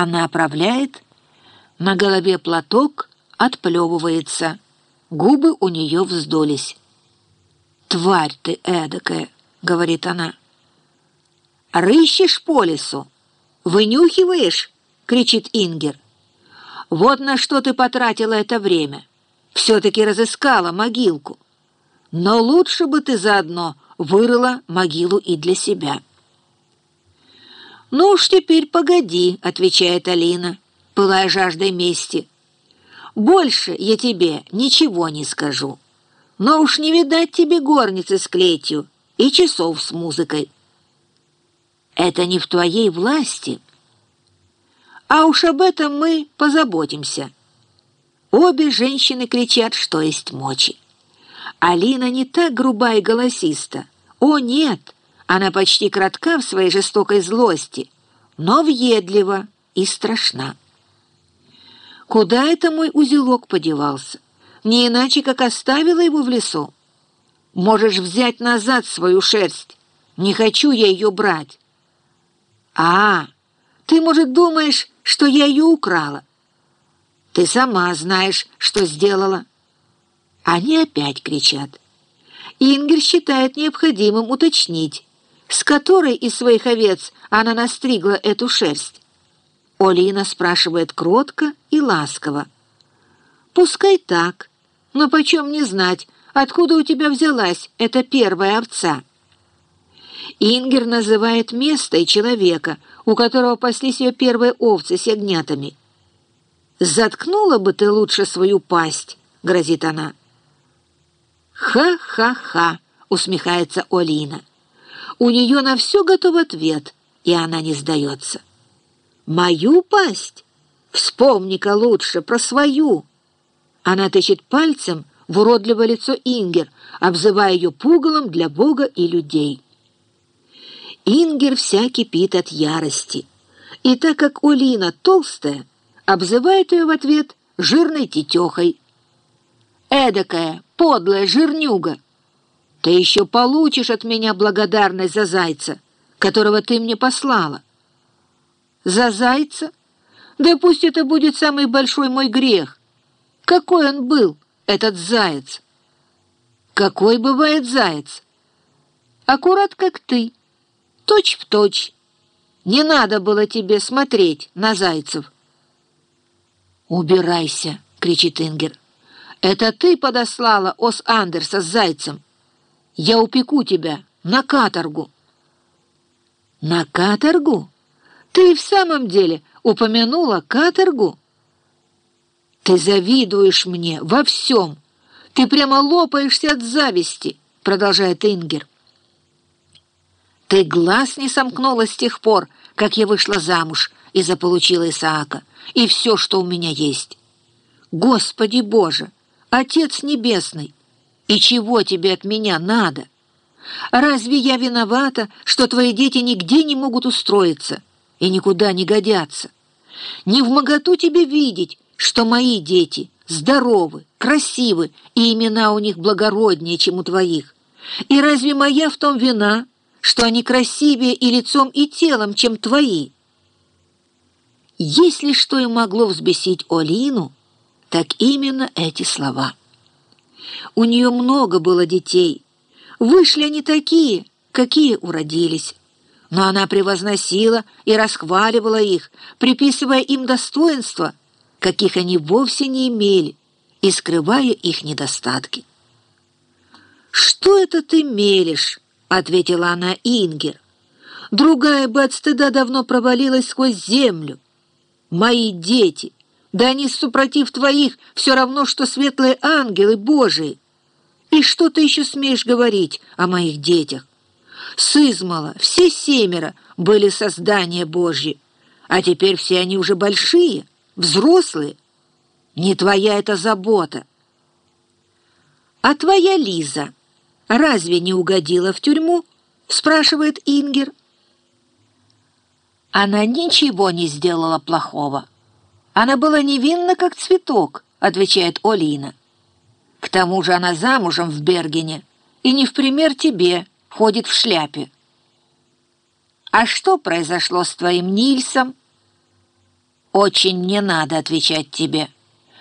Она оправляет, на голове платок отплевывается, губы у нее вздулись. «Тварь ты эдакая!» — говорит она. «Рыщешь по лесу? Вынюхиваешь?» — кричит Ингер. «Вот на что ты потратила это время. Все-таки разыскала могилку. Но лучше бы ты заодно вырыла могилу и для себя». «Ну уж теперь погоди», — отвечает Алина, пылая жаждой мести. «Больше я тебе ничего не скажу, но уж не видать тебе горницы с клетью и часов с музыкой. Это не в твоей власти, а уж об этом мы позаботимся». Обе женщины кричат, что есть мочи. Алина не так груба и голосиста. О, нет! Она почти кратка в своей жестокой злости, но въедлива и страшна. Куда это мой узелок подевался? Не иначе, как оставила его в лесу. Можешь взять назад свою шерсть. Не хочу я ее брать. А, ты, может, думаешь, что я ее украла? Ты сама знаешь, что сделала. Они опять кричат. Ингер считает необходимым уточнить, с которой из своих овец она настригла эту шерсть. Олина спрашивает кротко и ласково. «Пускай так, но почем не знать, откуда у тебя взялась эта первая овца?» Ингер называет место и человека, у которого паслись ее первые овцы с ягнятами. «Заткнула бы ты лучше свою пасть», — грозит она. «Ха-ха-ха», — усмехается Олина. У нее на все готов ответ, и она не сдается. «Мою пасть? Вспомни-ка лучше про свою!» Она тычет пальцем в уродливое лицо Ингер, обзывая ее пугалом для Бога и людей. Ингер вся кипит от ярости, и так как Олина толстая, обзывает ее в ответ жирной тетехой. «Эдакая, подлая жирнюга!» Ты еще получишь от меня благодарность за зайца, которого ты мне послала. За зайца? Да пусть это будет самый большой мой грех. Какой он был, этот заяц? Какой бывает заяц? Аккурат как ты, точь в точь. Не надо было тебе смотреть на зайцев. «Убирайся!» — кричит Ингер. «Это ты подослала Ос Андерса с зайцем?» Я упеку тебя на каторгу». «На каторгу? Ты в самом деле упомянула каторгу?» «Ты завидуешь мне во всем. Ты прямо лопаешься от зависти», — продолжает Ингер. «Ты глаз не сомкнула с тех пор, как я вышла замуж и заполучила Исаака, и все, что у меня есть. Господи Боже, Отец Небесный, и чего тебе от меня надо? Разве я виновата, что твои дети нигде не могут устроиться и никуда не годятся? Не в моготу тебе видеть, что мои дети здоровы, красивы, и имена у них благороднее, чем у твоих. И разве моя в том вина, что они красивее и лицом, и телом, чем твои? Если что и могло взбесить Олину, так именно эти слова. У нее много было детей. Вышли они такие, какие уродились. Но она превозносила и расхваливала их, приписывая им достоинства, каких они вовсе не имели, и скрывая их недостатки. «Что это ты мелешь?» — ответила она Ингер. «Другая бы от стыда давно провалилась сквозь землю. Мои дети, да они, супротив твоих, все равно, что светлые ангелы Божии. И что ты еще смеешь говорить о моих детях? Сызмала, все семеро были создания Божьи, а теперь все они уже большие, взрослые. Не твоя это забота. А твоя Лиза разве не угодила в тюрьму? Спрашивает Ингер. Она ничего не сделала плохого. Она была невинна, как цветок, отвечает Олина. К тому же она замужем в Бергене и не в пример тебе ходит в шляпе. А что произошло с твоим Нильсом? Очень не надо отвечать тебе.